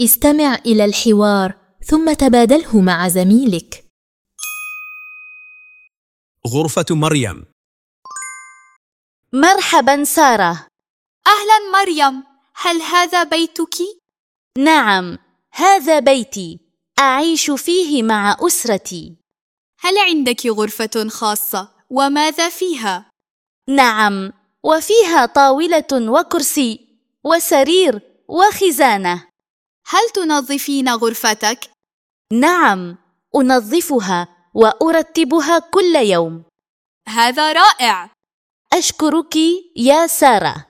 استمع إلى الحوار ثم تبادله مع زميلك. غرفة مريم. مرحبا سارة. أهلا مريم. هل هذا بيتك؟ نعم هذا بيتي. أعيش فيه مع أسرتي. هل عندك غرفة خاصة؟ وماذا فيها؟ نعم وفيها طاولة وكرسي وسرير وخزانة. هل تنظفين غرفتك؟ نعم أنظفها وأرتبها كل يوم. هذا رائع. أشكرك يا سارة.